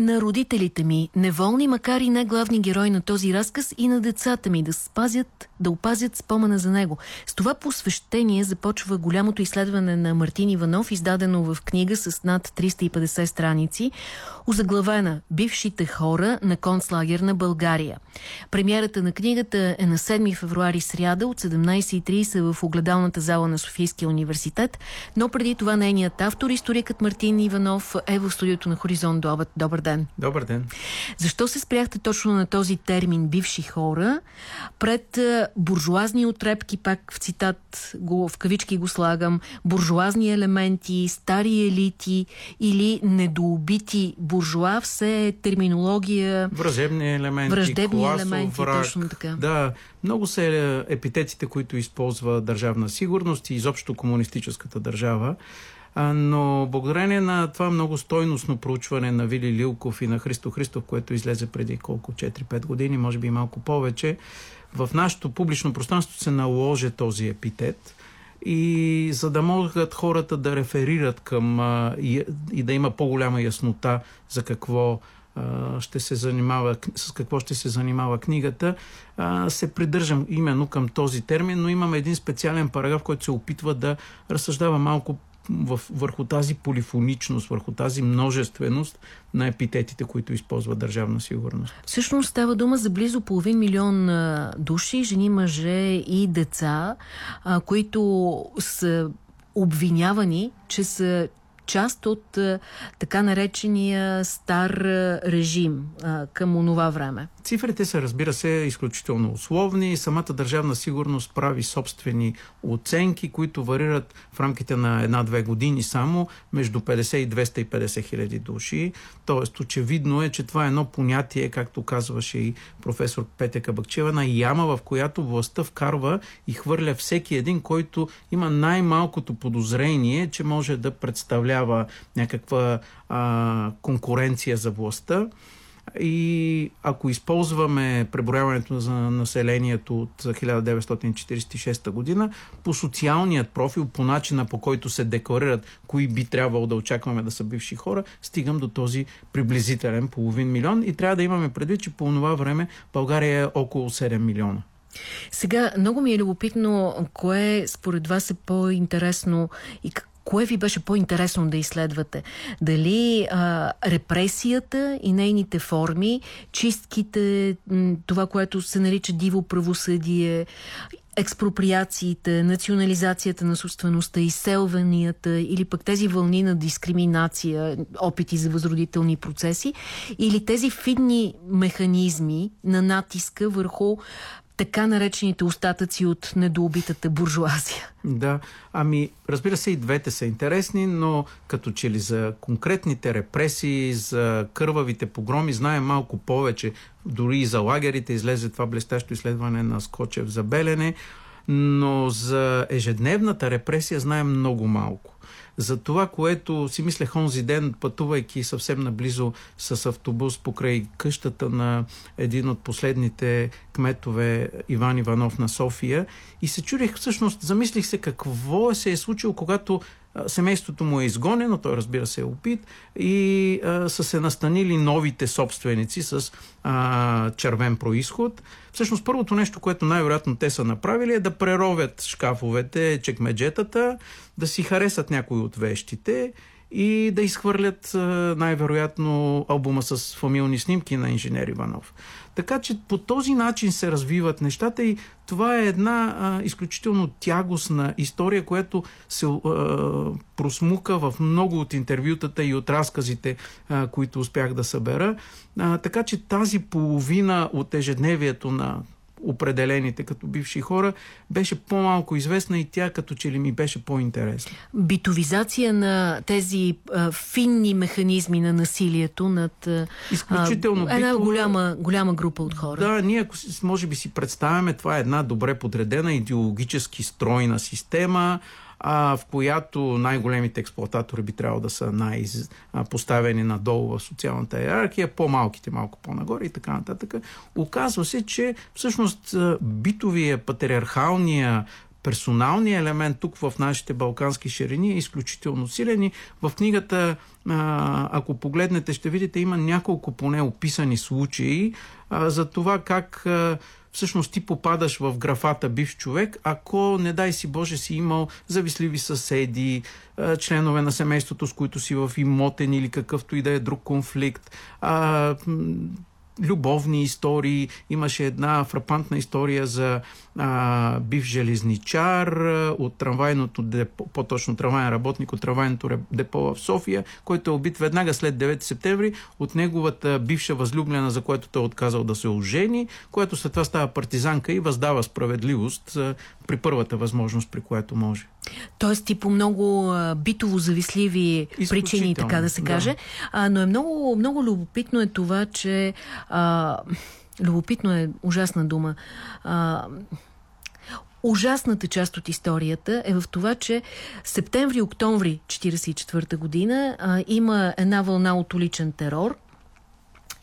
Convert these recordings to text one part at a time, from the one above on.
на родителите ми, неволни, макар и не главни герои на този разказ, и на децата ми да спазят, да опазят спомена за него. С това посвещение започва голямото изследване на Мартин Иванов, издадено в книга с над 350 страници, озаглавена «Бившите хора на концлагер на България». Премиерата на книгата е на 7 февруари сряда от 17.30 в огледалната зала на Софийския университет, но преди това нейният автор, историкът Мартин Иванов, е в студиото на Хоризонт Добър. Добър ден. Добър ден. Защо се спряхте точно на този термин бивши хора пред буржуазни отрепки, пак в цитат, го, в кавички го слагам, буржуазни елементи, стари елити или недоубити буржуа, все е терминология... Вражебни елементи, враждебни елементи, враг. точно така. Да, много са епитетите, които използва държавна сигурност и изобщо комунистическата държава. Но благодарение на това много стойностно проучване на Вили Лилков и на Христо Христов, което излезе преди колко 4-5 години, може би малко повече, в нашето публично пространство се наложи този епитет. И за да могат хората да реферират към и, и да има по-голяма яснота за какво ще се занимава, с какво ще се занимава книгата, се придържам именно към този термин, но имам един специален параграф, който се опитва да разсъждава малко в, върху тази полифоничност, върху тази множественост на епитетите, които използва държавна сигурност. Всъщност става дума за близо половин милион души, жени, мъже и деца, а, които са обвинявани, че са част от така наречения стар режим а, към онова време. Цифрите са, разбира се, изключително условни. Самата държавна сигурност прави собствени оценки, които варират в рамките на една-две години само между 50 и 250 хиляди души. Тоест, очевидно е, че това е едно понятие, както казваше и професор Петя Кабакчева, на яма, в която властта вкарва и хвърля всеки един, който има най-малкото подозрение, че може да представлява някаква а, конкуренция за властта. И ако използваме преброяването за населението от 1946 година, по социалният профил, по начина по който се декларират кои би трябвало да очакваме да са бивши хора, стигам до този приблизителен половин милион и трябва да имаме предвид, че по това време България е около 7 милиона. Сега, много ми е любопитно, кое според вас е по-интересно и Кое ви беше по-интересно да изследвате? Дали а, репресията и нейните форми, чистките, това, което се нарича диво правосъдие, експроприациите, национализацията на собствеността, изселванията или пък тези вълни на дискриминация, опити за възродителни процеси или тези фидни механизми на натиска върху така наречените остатъци от недоубитата буржуазия. Да, ами разбира се и двете са интересни, но като че ли за конкретните репресии, за кървавите погроми знаем малко повече. Дори и за лагерите излезе това блестящо изследване на Скочев за Белене, но за ежедневната репресия знаем много малко за това, което си мислех онзи ден, пътувайки съвсем наблизо с автобус покрай къщата на един от последните кметове Иван Иванов на София. И се чудих всъщност, замислих се какво се е случило, когато Семейството му е изгонено, той разбира се е опит и а, са се настанили новите собственици с а, червен происход. Всъщност първото нещо, което най-вероятно те са направили е да преровят шкафовете, чекмеджетата, да си харесат някои от вещите и да изхвърлят най-вероятно албума с фамилни снимки на инженер Иванов. Така че по този начин се развиват нещата и това е една а, изключително тягостна история, която се а, просмука в много от интервютата и от разказите, а, които успях да събера. А, така че тази половина от ежедневието на определените като бивши хора, беше по-малко известна и тя като че ли ми беше по-интересна. Битовизация на тези а, финни механизми на насилието над Изключително а, една битова... голяма, голяма група от хора. Да, ние ако може би си представяме, това е една добре подредена идеологически стройна система, а, в която най-големите експлуататори би трябвало да са най-поставени надолу в социалната иерархия, по-малките малко по-нагоре и така нататък. Оказва се, че всъщност битовия, патриархалния персоналният елемент тук в нашите балкански ширини е изключително силен в книгата, ако погледнете, ще видите, има няколко поне описани случаи за това как всъщност ти попадаш в графата бивш човек, ако, не дай си Боже, си имал зависливи съседи, членове на семейството, с които си в имотен или какъвто и да е друг конфликт, любовни истории. Имаше една фрапантна история за а, бив железничар от трамвайното депо, по-точно трамвайен работник от трамвайното депо в София, който е убит веднага след 9 септември от неговата бивша възлюблена, за което той е отказал да се ожени, което след това става партизанка и въздава справедливост при първата възможност, при която може. Тоест и по много битово зависливи причини, така да се каже. Да. А, но е много, много любопитно е това, че а, любопитно е ужасна дума. А, Ужасната част от историята е в това, че септември-октомври 1944 година а, има една вълна от уличен терор,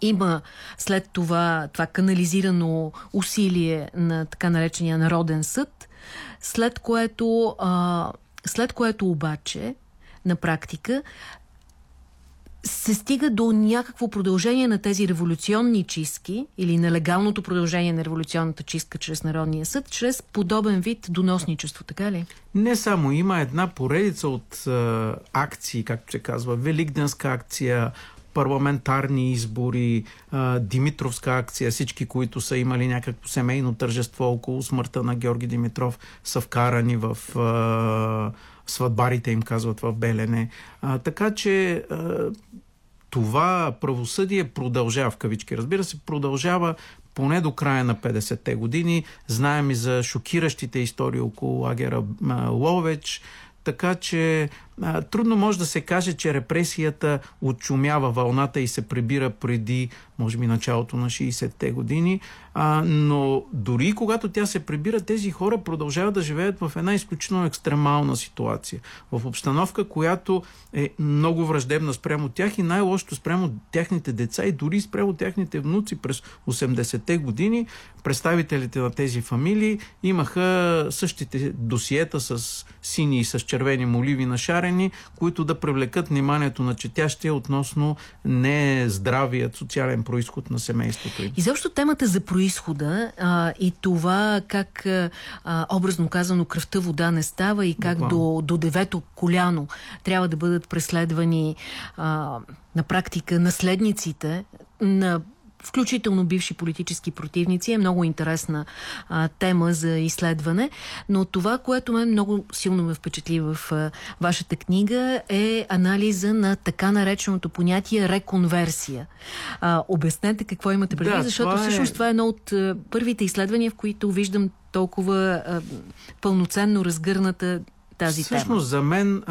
има след това това канализирано усилие на така наречения Народен съд, след което, а, след което обаче на практика се стига до някакво продължение на тези революционни чистки или нелегалното продължение на революционната чистка чрез Народния съд, чрез подобен вид доносничество, така ли? Не само. Има една поредица от а, акции, както се казва, Великденска акция, парламентарни избори, Димитровска акция, всички, които са имали някакво семейно тържество около смъртта на Георги Димитров, са вкарани в сватбарите, им казват в Белене. Така че това правосъдие продължава в кавички. Разбира се, продължава поне до края на 50-те години. Знаем и за шокиращите истории около лагера Ловеч, така че трудно може да се каже, че репресията отчумява вълната и се прибира преди, може би, началото на 60-те години, а, но дори когато тя се прибира, тези хора продължават да живеят в една изключително екстремална ситуация. В обстановка, която е много враждебна спрямо тях и най-лошото спрямо тяхните деца и дори спрямо тяхните внуци през 80-те години. Представителите на тези фамилии имаха същите досиета с сини и с червени моливи на шарени, които да привлекат вниманието на четящия относно не здравият социален происход на семейството И защо темата за происхода а, и това как а, образно казано кръвта вода не става и как до, до девето коляно трябва да бъдат преследвани а, на практика наследниците на включително бивши политически противници, е много интересна а, тема за изследване. Но това, което ме много силно ме впечатли в а, вашата книга е анализа на така нареченото понятие реконверсия. А, обяснете какво имате предвид, да, защото това е... всъщност това е едно от а, първите изследвания, в които виждам толкова а, пълноценно разгърната тази Всъщност, тема? за мен,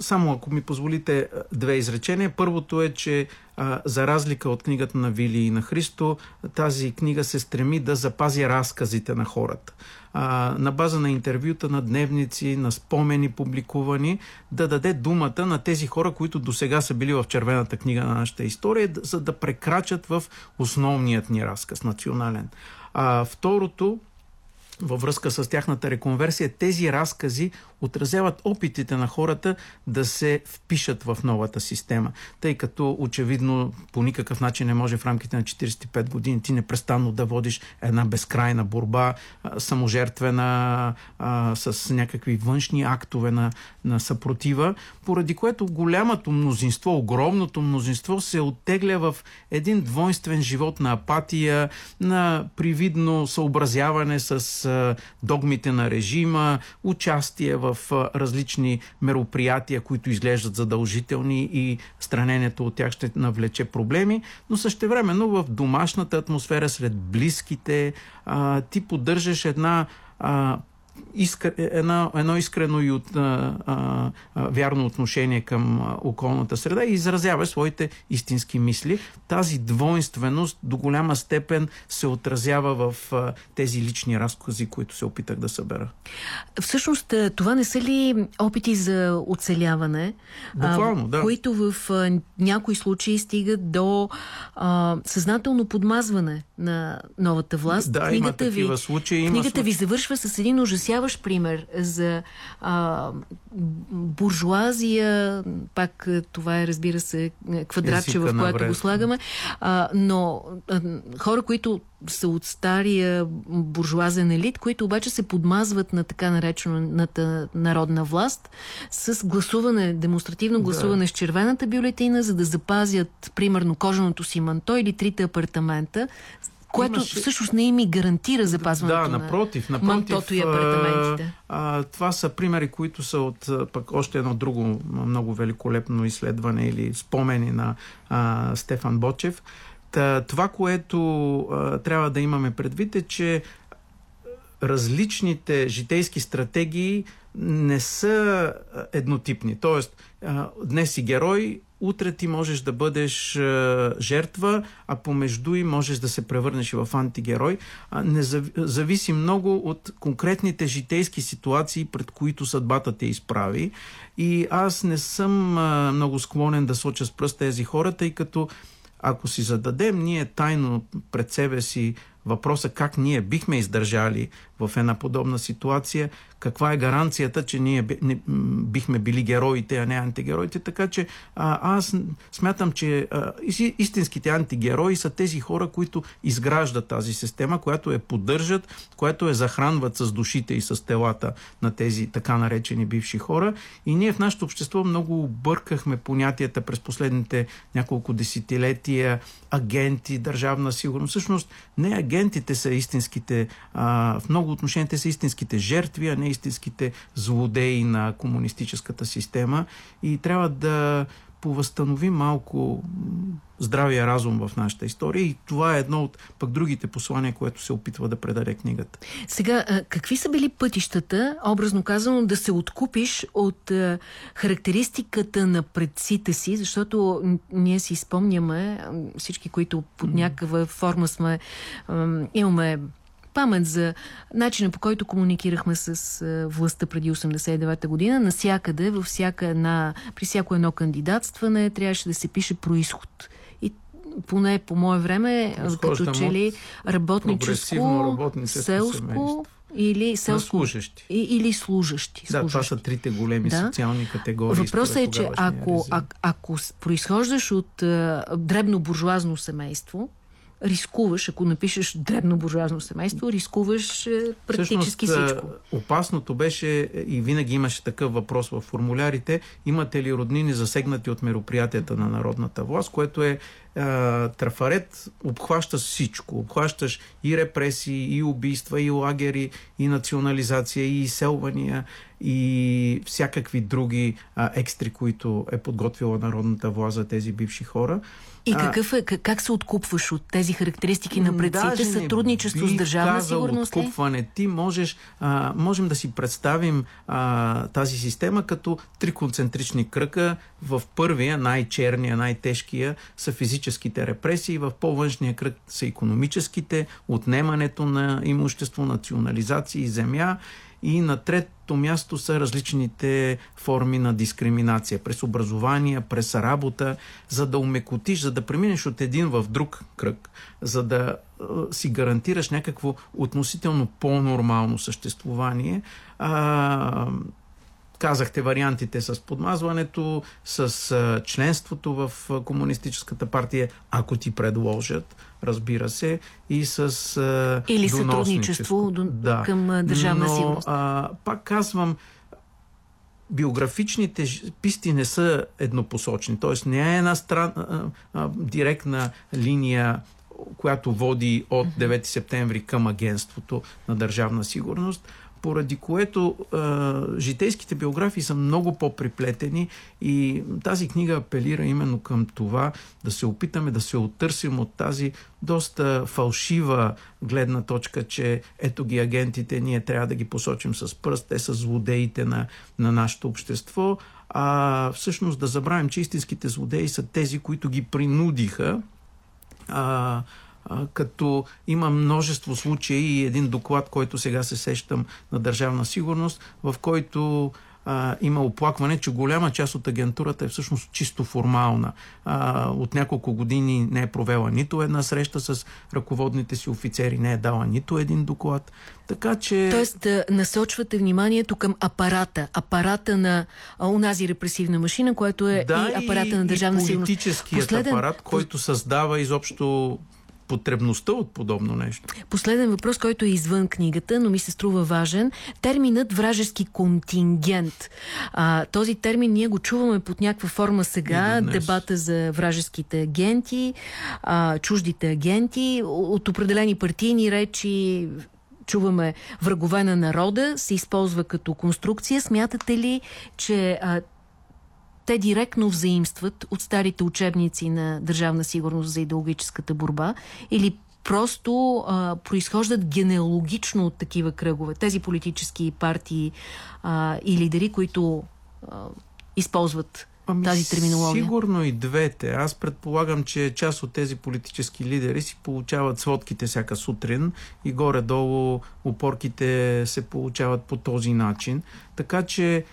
само ако ми позволите две изречения. Първото е, че за разлика от книгата на Вили и на Христо, тази книга се стреми да запази разказите на хората. На база на интервюта, на дневници, на спомени публикувани, да даде думата на тези хора, които до сега са били в червената книга на нашата история, за да прекрачат в основният ни разказ, национален. А, второто, във връзка с тяхната реконверсия, тези разкази отразяват опитите на хората да се впишат в новата система. Тъй като очевидно по никакъв начин не може в рамките на 45 години ти непрестанно да водиш една безкрайна борба, саможертвена, с някакви външни актове на, на съпротива, поради което голямото мнозинство, огромното мнозинство се оттегля в един двойствен живот на апатия, на привидно съобразяване с догмите на режима, участие в в различни мероприятия, които изглеждат задължителни и странението от тях ще навлече проблеми, но същевременно в домашната атмосфера сред близките ти поддържаш една искр... едно, едно искрено и от, а, а, вярно отношение към а, околната среда и изразява своите истински мисли. Тази двойственост до голяма степен се отразява в а, тези лични разкази, които се опитах да събера. Всъщност, това не са ли опити за оцеляване, Буквално, да. които в а, някои случаи стигат до а, съзнателно подмазване на новата власт? Да, книгата има такива ви, случаи. Има книгата случаи. ви завършва с един ужас ужасяващ пример за а, буржуазия, пак това е, разбира се, квадратче, в което го слагаме, а, но а, хора, които са от стария буржуазен елит, които обаче се подмазват на така наречената народна власт с гласуване, демонстративно гласуване да. с червената бюлетина, за да запазят, примерно, кожаното си манто или трите апартамента, което Имаше... всъщност не им и гарантира запазването да, напротив, на мантото и апартаментите. А, а, това са примери, които са от пък още едно друго много великолепно изследване или спомени на а, Стефан Бочев. Та, това, което а, трябва да имаме предвид е, че различните житейски стратегии не са еднотипни. Тоест, днес си герой, утре ти можеш да бъдеш жертва, а помежду и можеш да се превърнеш в антигерой. Не зависи много от конкретните житейски ситуации, пред които съдбата те изправи. И аз не съм много склонен да соча с пръст тези хора, тъй като ако си зададем ние тайно пред себе си въпроса как ние бихме издържали в една подобна ситуация, каква е гаранцията, че ние бихме били героите, а не антигероите. Така че а, аз смятам, че а, истинските антигерои са тези хора, които изграждат тази система, която е поддържат, която е захранват с душите и с телата на тези така наречени бивши хора. И ние в нашето общество много объркахме понятията през последните няколко десетилетия агенти, държавна сигурност. Всъщност не агентите са истинските, а, в много отношения те са истинските жертви, а не истинските злодеи на комунистическата система. И трябва да повъзстанови малко здравия разум в нашата история и това е едно от пък другите послания, което се опитва да предаде книгата. Сега, какви са били пътищата, образно казано, да се откупиш от характеристиката на предците си, защото ние си спомняме, всички, които под някаква форма сме, имаме памет за начина по който комуникирахме с властта преди 89-та година. Насякъде, във всяка една, при всяко едно кандидатстване трябваше да се пише происход. И поне по мое време, като че ли работническо, селско, или селско, служащи. И, или служащи. Да, това са трите големи да. социални категории. Въпросът е, че ако, а, ако произхождаш от а, дребно буржуазно семейство, рискуваш, ако напишеш дребно буржуазно семейство, рискуваш е, практически Всъщност, всичко. Опасното беше и винаги имаше такъв въпрос в формулярите. Имате ли роднини засегнати от мероприятията на народната власт, което е трафарет обхваща всичко. Обхващаш и репресии, и убийства, и лагери, и национализация, и изселвания, и всякакви други а, екстри, които е подготвила народната власт за тези бивши хора. И какъв е, как се откупваш от тези характеристики на предците? Сътрудничество с държавна сигурност откупване. Ти можеш, а, можем да си представим а, тази система като три концентрични кръга. В първия, най-черния, най-тежкия са физическите репресии, в по-външния кръг са економическите, отнемането на имущество, национализации, земя и на трето място са различните форми на дискриминация. През образование, през работа, за да умекотиш, за да преминеш от един в друг кръг, за да си гарантираш някакво относително по-нормално съществувание. А, Казахте вариантите с подмазването, с членството в Комунистическата партия, ако ти предложат, разбира се, и с Или сътрудничество да. към държавна Но, сигурност. А, пак казвам, биографичните писти не са еднопосочни, т.е. не е една стран, а, а, директна линия която води от 9 септември към агентството на държавна сигурност, поради което а, житейските биографии са много по-приплетени и тази книга апелира именно към това да се опитаме да се оттърсим от тази доста фалшива гледна точка, че ето ги агентите, ние трябва да ги посочим с пръст, те са злодеите на, на нашето общество, а всъщност да забравим, че истинските злодеи са тези, които ги принудиха а, като има множество случаи и един доклад, който сега се сещам на Държавна сигурност, в който а, има оплакване, че голяма част от агентурата е всъщност чисто формална. А, от няколко години не е провела нито една среща с ръководните си офицери, не е дала нито един доклад. Така че... Тоест да насочвате вниманието към апарата, апарата на унази репресивна машина, което е да, и апарата на държавна сигурност. политическият Последен... апарат, който създава изобщо потребността от подобно нещо. Последен въпрос, който е извън книгата, но ми се струва важен. Терминът вражески контингент. А, този термин ние го чуваме под някаква форма сега. Дебата за вражеските агенти, а, чуждите агенти, от определени партийни речи чуваме врагове на народа, се използва като конструкция. Смятате ли, че а, те директно взаимстват от старите учебници на Държавна сигурност за идеологическата борба или просто а, произхождат генеалогично от такива кръгове. Тези политически партии а, и лидери, които а, използват ами, тази терминология? Сигурно и двете. Аз предполагам, че част от тези политически лидери си получават сводките всяка сутрин и горе-долу упорките се получават по този начин. Така че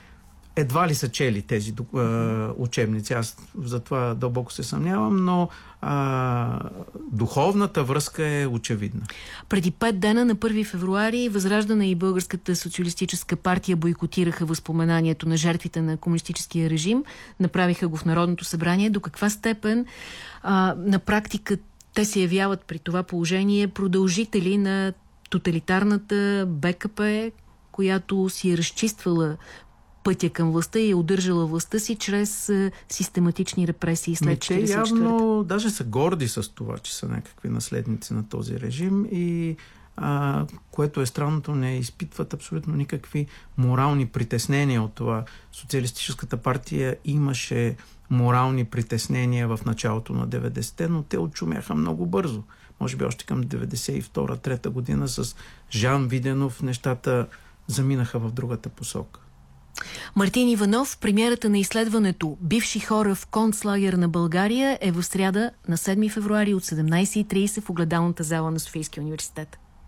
едва ли са чели тези е, учебници. Аз за това дълбоко се съмнявам, но а, духовната връзка е очевидна. Преди пет дена на 1 февруари Възраждана и Българската социалистическа партия бойкотираха възпоменанието на жертвите на комунистическия режим. Направиха го в Народното събрание. До каква степен а, на практика те се явяват при това положение продължители на тоталитарната БКП, която си е разчиствала пътя към властта и е удържала властта си чрез е, систематични репресии след 1944 Те явно даже са горди с това, че са някакви наследници на този режим и а, което е странното, не изпитват абсолютно никакви морални притеснения от това. Социалистическата партия имаше морални притеснения в началото на 90-те, но те отчумяха много бързо. Може би още към 92-3 година с Жан Виденов нещата заминаха в другата посока. Мартин Иванов, премиерата на изследването Бивши хора в концлагер на България е в сряда на 7 февруари от 17.30 в огледалната зала на Софийския университет.